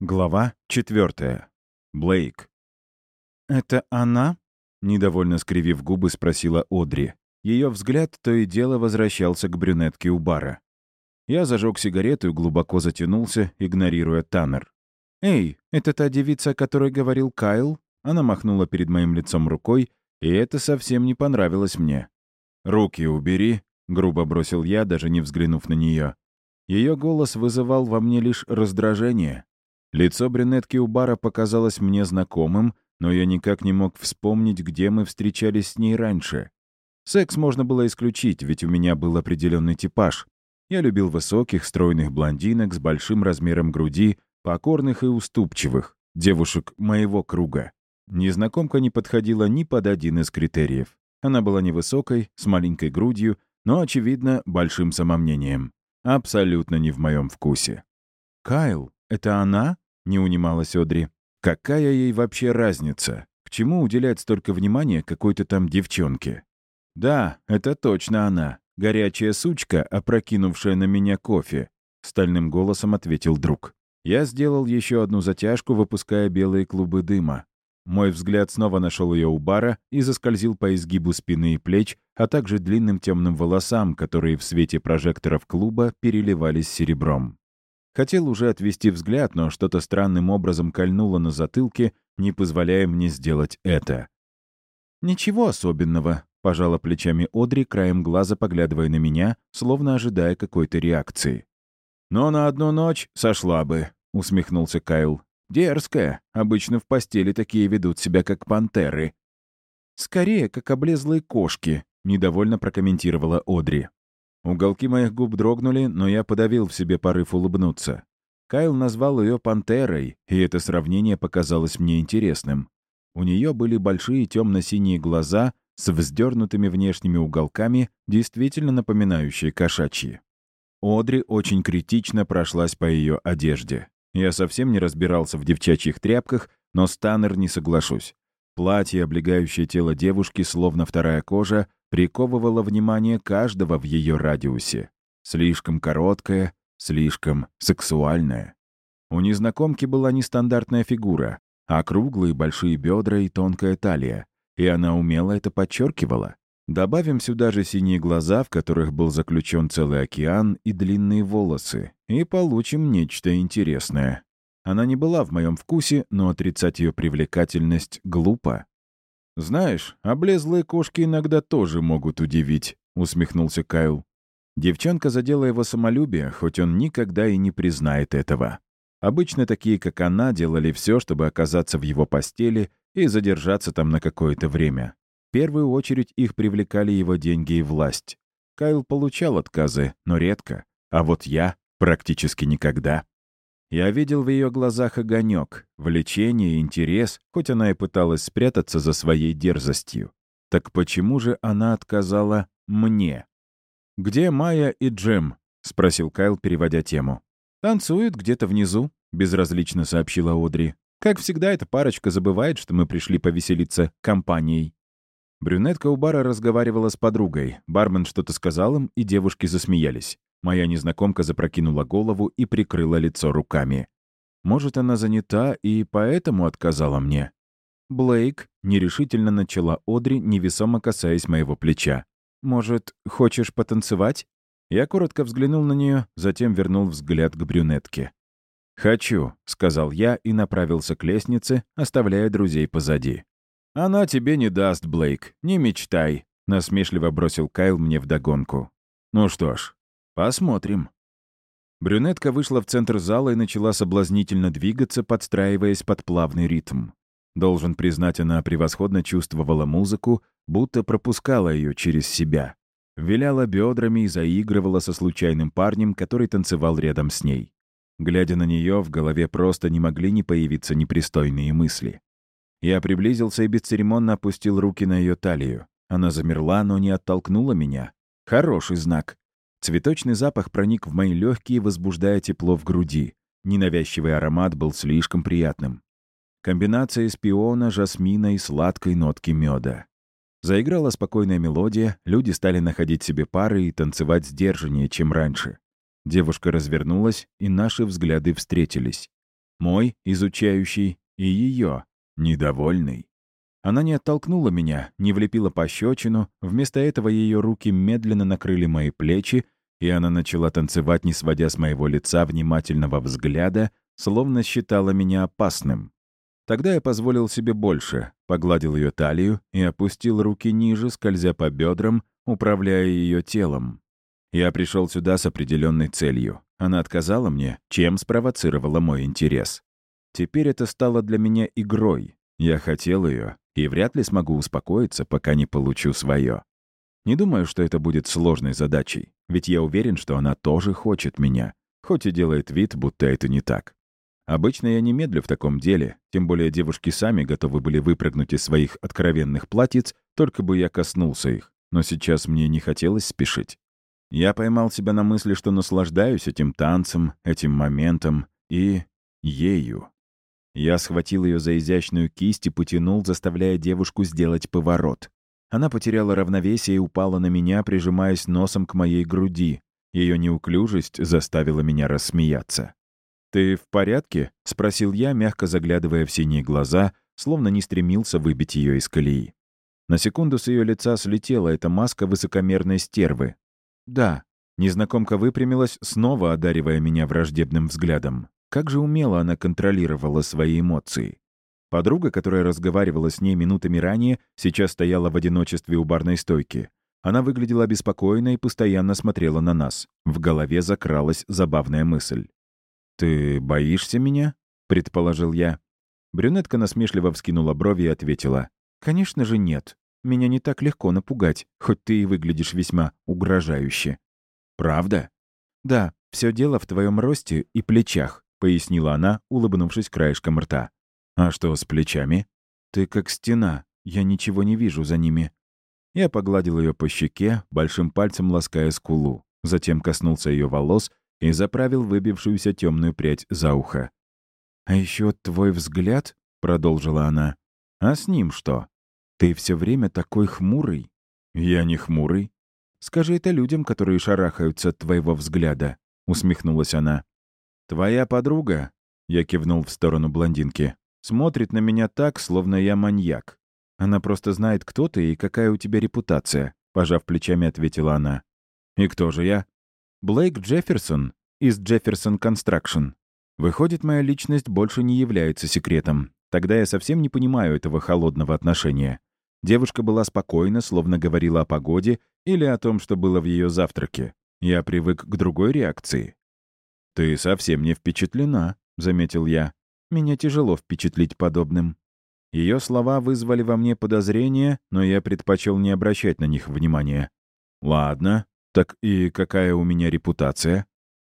Глава четвертая. Блейк. «Это она?» — недовольно скривив губы, спросила Одри. Ее взгляд то и дело возвращался к брюнетке у бара. Я зажег сигарету и глубоко затянулся, игнорируя Таннер. «Эй, это та девица, о которой говорил Кайл?» Она махнула перед моим лицом рукой, и это совсем не понравилось мне. «Руки убери», — грубо бросил я, даже не взглянув на нее. Ее голос вызывал во мне лишь раздражение. Лицо брюнетки у бара показалось мне знакомым, но я никак не мог вспомнить, где мы встречались с ней раньше. Секс можно было исключить, ведь у меня был определенный типаж. Я любил высоких, стройных блондинок с большим размером груди, покорных и уступчивых, девушек моего круга. Незнакомка не подходила ни под один из критериев. Она была невысокой, с маленькой грудью, но, очевидно, большим самомнением. Абсолютно не в моем вкусе. «Кайл, это она?» — не унималась Одри. «Какая ей вообще разница? К чему уделять столько внимания какой-то там девчонке?» «Да, это точно она. Горячая сучка, опрокинувшая на меня кофе», — стальным голосом ответил друг. Я сделал еще одну затяжку, выпуская белые клубы дыма. Мой взгляд снова нашел ее у бара и заскользил по изгибу спины и плеч, а также длинным темным волосам, которые в свете прожекторов клуба переливались серебром. Хотел уже отвести взгляд, но что-то странным образом кольнуло на затылке, не позволяя мне сделать это. «Ничего особенного», — пожала плечами Одри, краем глаза поглядывая на меня, словно ожидая какой-то реакции. «Но на одну ночь сошла бы», — усмехнулся Кайл. «Дерзкая. Обычно в постели такие ведут себя, как пантеры». «Скорее, как облезлые кошки», — недовольно прокомментировала Одри. Уголки моих губ дрогнули, но я подавил в себе порыв улыбнуться. Кайл назвал ее «пантерой», и это сравнение показалось мне интересным. У нее были большие темно-синие глаза с вздернутыми внешними уголками, действительно напоминающие кошачьи. Одри очень критично прошлась по ее одежде. Я совсем не разбирался в девчачьих тряпках, но с Таннер не соглашусь. Платье, облегающее тело девушки, словно вторая кожа, приковывало внимание каждого в ее радиусе. Слишком короткая, слишком сексуальная. У незнакомки была нестандартная фигура, а круглые большие бедра и тонкая талия, и она умело это подчеркивала. Добавим сюда же синие глаза, в которых был заключен целый океан, и длинные волосы, и получим нечто интересное. Она не была в моем вкусе, но отрицать ее привлекательность глупо. «Знаешь, облезлые кошки иногда тоже могут удивить», — усмехнулся Кайл. Девчонка задела его самолюбие, хоть он никогда и не признает этого. Обычно такие, как она, делали все, чтобы оказаться в его постели и задержаться там на какое-то время. В первую очередь их привлекали его деньги и власть. Кайл получал отказы, но редко, а вот я — практически никогда. Я видел в ее глазах огонек, влечение интерес, хоть она и пыталась спрятаться за своей дерзостью. Так почему же она отказала мне? «Где Майя и Джем?» — спросил Кайл, переводя тему. «Танцуют где-то внизу», — безразлично сообщила Одри. «Как всегда, эта парочка забывает, что мы пришли повеселиться компанией». Брюнетка у бара разговаривала с подругой. Бармен что-то сказал им, и девушки засмеялись. Моя незнакомка запрокинула голову и прикрыла лицо руками. Может, она занята и поэтому отказала мне? «Блейк», — нерешительно начала Одри, невесомо касаясь моего плеча. «Может, хочешь потанцевать?» Я коротко взглянул на нее, затем вернул взгляд к брюнетке. «Хочу», — сказал я и направился к лестнице, оставляя друзей позади. «Она тебе не даст, Блейк, не мечтай», — насмешливо бросил Кайл мне вдогонку. «Ну что ж, Посмотрим. Брюнетка вышла в центр зала и начала соблазнительно двигаться, подстраиваясь под плавный ритм. Должен признать, она превосходно чувствовала музыку, будто пропускала ее через себя. Виляла бедрами и заигрывала со случайным парнем, который танцевал рядом с ней. Глядя на нее, в голове просто не могли не появиться непристойные мысли. Я приблизился и бесцеремонно опустил руки на ее талию. Она замерла, но не оттолкнула меня. Хороший знак. Цветочный запах проник в мои легкие, возбуждая тепло в груди. Ненавязчивый аромат был слишком приятным. Комбинация из пиона, жасмина и сладкой нотки меда. Заиграла спокойная мелодия, люди стали находить себе пары и танцевать сдержаннее, чем раньше. Девушка развернулась, и наши взгляды встретились. Мой, изучающий, и ее, недовольный. Она не оттолкнула меня, не влепила пощечину, вместо этого ее руки медленно накрыли мои плечи, и она начала танцевать, не сводя с моего лица внимательного взгляда, словно считала меня опасным. Тогда я позволил себе больше, погладил ее талию и опустил руки ниже, скользя по бедрам, управляя ее телом. Я пришел сюда с определенной целью. Она отказала мне, чем спровоцировала мой интерес. Теперь это стало для меня игрой. Я хотел ее и вряд ли смогу успокоиться, пока не получу свое. Не думаю, что это будет сложной задачей, ведь я уверен, что она тоже хочет меня, хоть и делает вид, будто это не так. Обычно я не медлю в таком деле, тем более девушки сами готовы были выпрыгнуть из своих откровенных платьиц, только бы я коснулся их, но сейчас мне не хотелось спешить. Я поймал себя на мысли, что наслаждаюсь этим танцем, этим моментом и... ею. Я схватил ее за изящную кисть и потянул, заставляя девушку сделать поворот. Она потеряла равновесие и упала на меня, прижимаясь носом к моей груди. Ее неуклюжесть заставила меня рассмеяться. «Ты в порядке?» — спросил я, мягко заглядывая в синие глаза, словно не стремился выбить ее из колеи. На секунду с ее лица слетела эта маска высокомерной стервы. «Да». Незнакомка выпрямилась, снова одаривая меня враждебным взглядом. Как же умело она контролировала свои эмоции. Подруга, которая разговаривала с ней минутами ранее, сейчас стояла в одиночестве у барной стойки. Она выглядела обеспокоенно и постоянно смотрела на нас. В голове закралась забавная мысль. «Ты боишься меня?» — предположил я. Брюнетка насмешливо вскинула брови и ответила. «Конечно же нет. Меня не так легко напугать, хоть ты и выглядишь весьма угрожающе». «Правда?» «Да, все дело в твоем росте и плечах», — пояснила она, улыбнувшись краешком рта. «А что с плечами?» «Ты как стена. Я ничего не вижу за ними». Я погладил ее по щеке, большим пальцем лаская скулу. Затем коснулся ее волос и заправил выбившуюся темную прядь за ухо. «А еще твой взгляд?» — продолжила она. «А с ним что? Ты все время такой хмурый». «Я не хмурый». «Скажи это людям, которые шарахаются от твоего взгляда», — усмехнулась она. «Твоя подруга?» — я кивнул в сторону блондинки. «Смотрит на меня так, словно я маньяк. Она просто знает, кто ты и какая у тебя репутация», — пожав плечами, ответила она. «И кто же я?» Блейк Джефферсон из Джефферсон Construction. Выходит, моя личность больше не является секретом. Тогда я совсем не понимаю этого холодного отношения. Девушка была спокойна, словно говорила о погоде или о том, что было в ее завтраке. Я привык к другой реакции. «Ты совсем не впечатлена», — заметил я. «Меня тяжело впечатлить подобным». Ее слова вызвали во мне подозрения, но я предпочел не обращать на них внимания. «Ладно, «Так и какая у меня репутация?»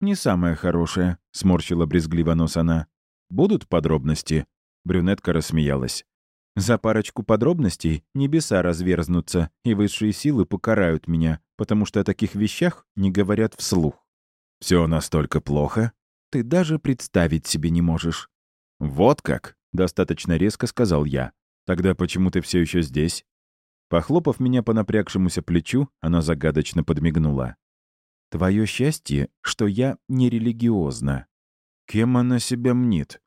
«Не самая хорошая», — сморщила брезгливо нос она. «Будут подробности?» Брюнетка рассмеялась. «За парочку подробностей небеса разверзнутся, и высшие силы покарают меня, потому что о таких вещах не говорят вслух». «Все настолько плохо?» «Ты даже представить себе не можешь». «Вот как?» — достаточно резко сказал я. «Тогда почему ты все еще здесь?» Похлопав меня по напрягшемуся плечу, она загадочно подмигнула. «Твое счастье, что я не религиозна». «Кем она себя мнит?»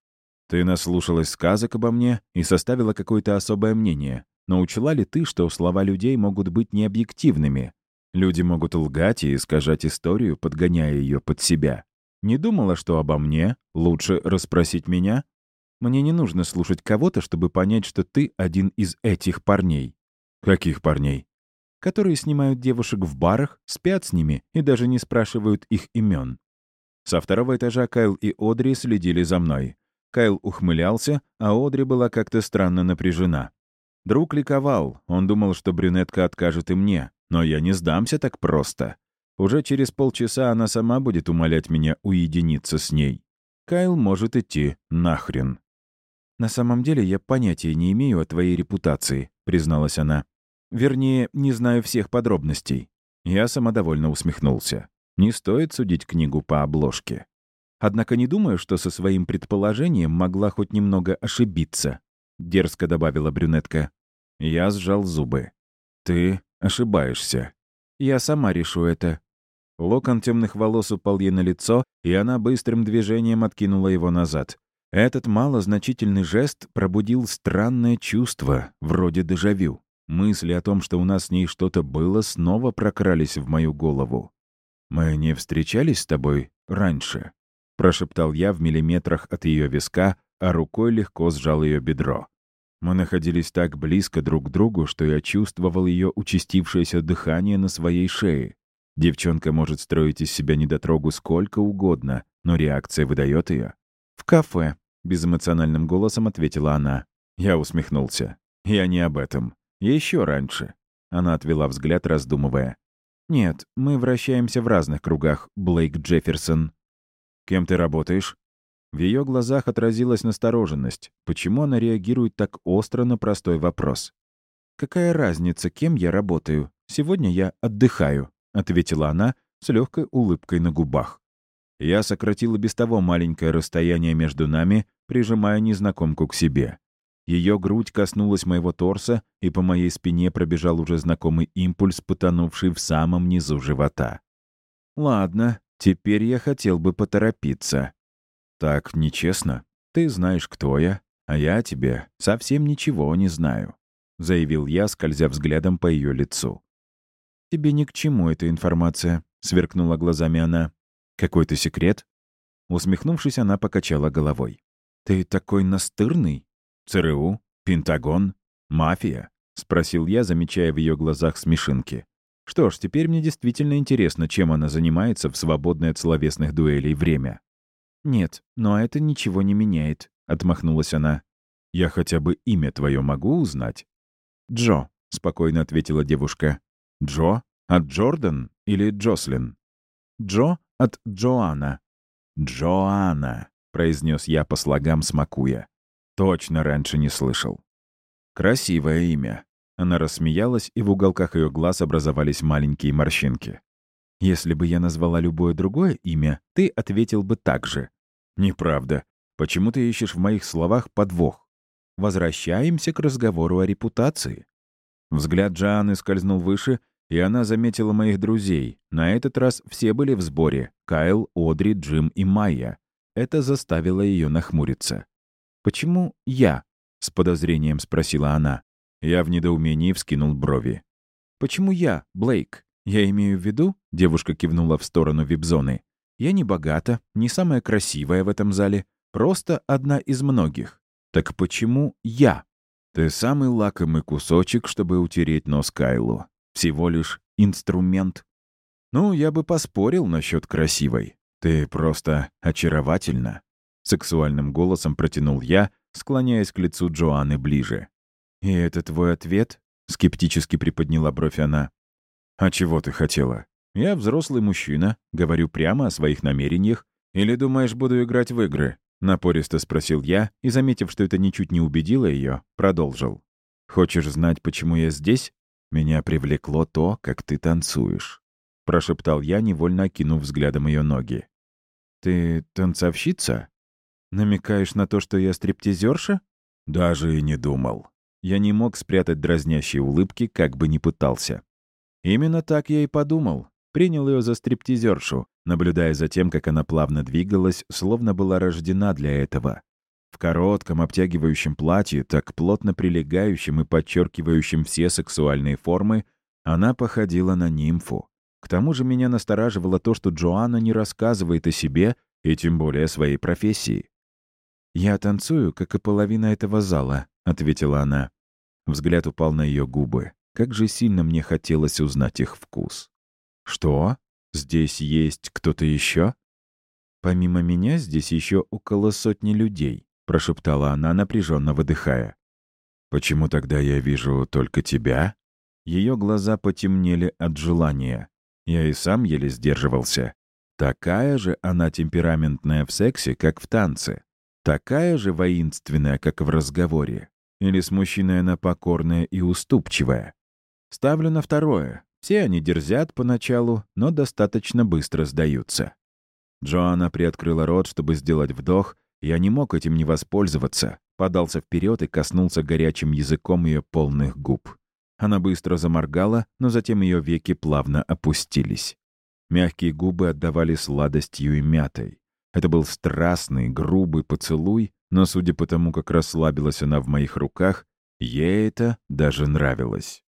«Ты наслушалась сказок обо мне и составила какое-то особое мнение. Но учла ли ты, что слова людей могут быть необъективными? Люди могут лгать и искажать историю, подгоняя ее под себя. Не думала, что обо мне лучше расспросить меня? Мне не нужно слушать кого-то, чтобы понять, что ты один из этих парней. «Каких парней?» «Которые снимают девушек в барах, спят с ними и даже не спрашивают их имен». Со второго этажа Кайл и Одри следили за мной. Кайл ухмылялся, а Одри была как-то странно напряжена. Друг ликовал, он думал, что брюнетка откажет и мне, но я не сдамся так просто. Уже через полчаса она сама будет умолять меня уединиться с ней. Кайл может идти нахрен. «На самом деле я понятия не имею о твоей репутации», — призналась она. Вернее, не знаю всех подробностей. Я самодовольно усмехнулся. Не стоит судить книгу по обложке. Однако не думаю, что со своим предположением могла хоть немного ошибиться, дерзко добавила брюнетка. Я сжал зубы. Ты ошибаешься. Я сама решу это. Локон темных волос упал ей на лицо, и она быстрым движением откинула его назад. Этот малозначительный жест пробудил странное чувство, вроде дежавю. Мысли о том, что у нас с ней что-то было, снова прокрались в мою голову. «Мы не встречались с тобой раньше?» — прошептал я в миллиметрах от ее виска, а рукой легко сжал ее бедро. Мы находились так близко друг к другу, что я чувствовал ее участившееся дыхание на своей шее. Девчонка может строить из себя недотрогу сколько угодно, но реакция выдает ее. «В кафе», — безэмоциональным голосом ответила она. Я усмехнулся. «Я не об этом. Еще раньше». Она отвела взгляд, раздумывая. «Нет, мы вращаемся в разных кругах, Блейк Джефферсон». «Кем ты работаешь?» В ее глазах отразилась настороженность. Почему она реагирует так остро на простой вопрос? «Какая разница, кем я работаю? Сегодня я отдыхаю», — ответила она с легкой улыбкой на губах. Я сократила без того маленькое расстояние между нами, прижимая незнакомку к себе. Ее грудь коснулась моего торса, и по моей спине пробежал уже знакомый импульс, потонувший в самом низу живота. «Ладно, теперь я хотел бы поторопиться», «Так нечестно. Ты знаешь, кто я, а я тебе совсем ничего не знаю», — заявил я, скользя взглядом по ее лицу. «Тебе ни к чему эта информация», — сверкнула глазами она. «Какой-то секрет?» Усмехнувшись, она покачала головой. «Ты такой настырный? ЦРУ? Пентагон? Мафия?» — спросил я, замечая в ее глазах смешинки. «Что ж, теперь мне действительно интересно, чем она занимается в свободное от словесных дуэлей время». «Нет, но это ничего не меняет», — отмахнулась она. «Я хотя бы имя твое могу узнать?» «Джо», — спокойно ответила девушка. «Джо? От Джордан или Джослин?» «Джо от Джоанна». «Джоанна», — произнес я по слогам, смакуя. «Точно раньше не слышал». «Красивое имя». Она рассмеялась, и в уголках ее глаз образовались маленькие морщинки. Если бы я назвала любое другое имя, ты ответил бы так же. Неправда. Почему ты ищешь в моих словах подвох? Возвращаемся к разговору о репутации. Взгляд Джоанны скользнул выше, и она заметила моих друзей. На этот раз все были в сборе. Кайл, Одри, Джим и Майя. Это заставило ее нахмуриться. «Почему я?» — с подозрением спросила она. Я в недоумении вскинул брови. «Почему я, Блейк?» «Я имею в виду», — девушка кивнула в сторону вип-зоны, «я не богата, не самая красивая в этом зале, просто одна из многих. Так почему я?» «Ты самый лакомый кусочек, чтобы утереть нос Кайлу. Всего лишь инструмент». «Ну, я бы поспорил насчет красивой. Ты просто очаровательна», — сексуальным голосом протянул я, склоняясь к лицу Джоанны ближе. «И это твой ответ?» — скептически приподняла бровь она. «А чего ты хотела? Я взрослый мужчина, говорю прямо о своих намерениях. Или думаешь, буду играть в игры?» Напористо спросил я и, заметив, что это ничуть не убедило ее, продолжил. «Хочешь знать, почему я здесь? Меня привлекло то, как ты танцуешь», — прошептал я, невольно окинув взглядом ее ноги. «Ты танцовщица? Намекаешь на то, что я стриптизерша?» Даже и не думал. Я не мог спрятать дразнящие улыбки, как бы ни пытался. Именно так я и подумал. Принял ее за стриптизершу, наблюдая за тем, как она плавно двигалась, словно была рождена для этого. В коротком обтягивающем платье, так плотно прилегающем и подчеркивающем все сексуальные формы, она походила на нимфу. К тому же меня настораживало то, что Джоанна не рассказывает о себе и тем более о своей профессии. «Я танцую, как и половина этого зала», — ответила она. Взгляд упал на ее губы. Как же сильно мне хотелось узнать их вкус. «Что? Здесь есть кто-то еще?» «Помимо меня здесь еще около сотни людей», — прошептала она, напряженно выдыхая. «Почему тогда я вижу только тебя?» Ее глаза потемнели от желания. Я и сам еле сдерживался. Такая же она темпераментная в сексе, как в танце. Такая же воинственная, как в разговоре. Или с мужчиной она покорная и уступчивая. Ставлю на второе. Все они дерзят поначалу, но достаточно быстро сдаются. Джоанна приоткрыла рот, чтобы сделать вдох. Я не мог этим не воспользоваться. Подался вперед и коснулся горячим языком ее полных губ. Она быстро заморгала, но затем ее веки плавно опустились. Мягкие губы отдавали сладостью и мятой. Это был страстный, грубый поцелуй, но судя по тому, как расслабилась она в моих руках, ей это даже нравилось.